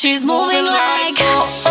She's moving like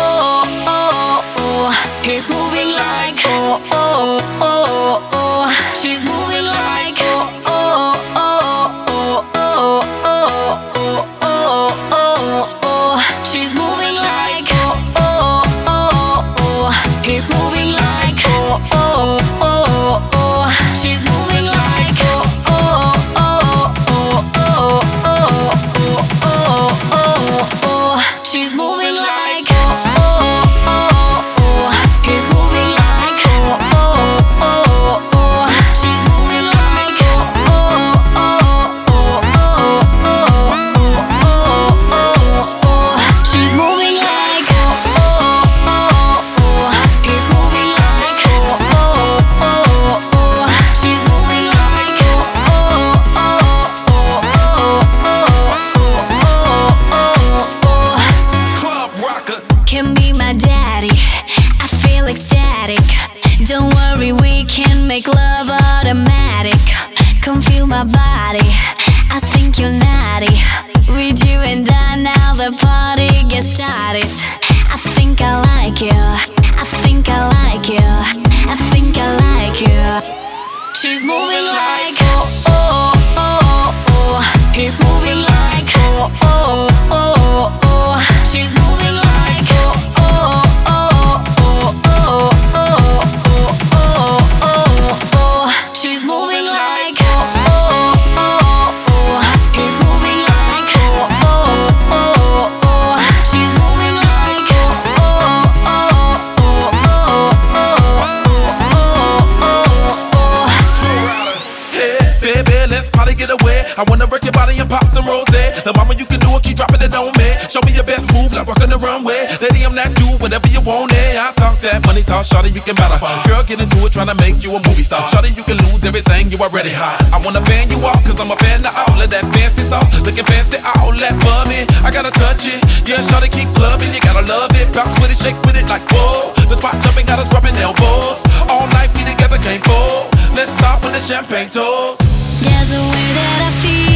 Don't worry, we can make love automatic. Come feel my body. I think you're naughty. With you and I, now the party gets started. I think I like you. I think I like you. I think I like you. She's moving like Hey, party get away. I wanna work your body and pop some rose. The mama, you can do it, keep dropping it on me. Show me your best move, like rocking the runway. Lady, I'm that dude, whatever you want, eh. I talk that money talk, shawty, you can matter. Girl, get into it, tryna make you a movie star. Shawty, you can lose everything, you already hot. I wanna fan you off, cause I'm a fan of all of that fancy sauce. Looking fancy, all that me. I gotta touch it. Yeah, shawty, keep clubbing, you gotta love it. Bounce with it, shake with it like whoa. The spot jumping, got us dropping elbows. All night, we together, can't. Let's start with the champagne toast there's a way that I feel.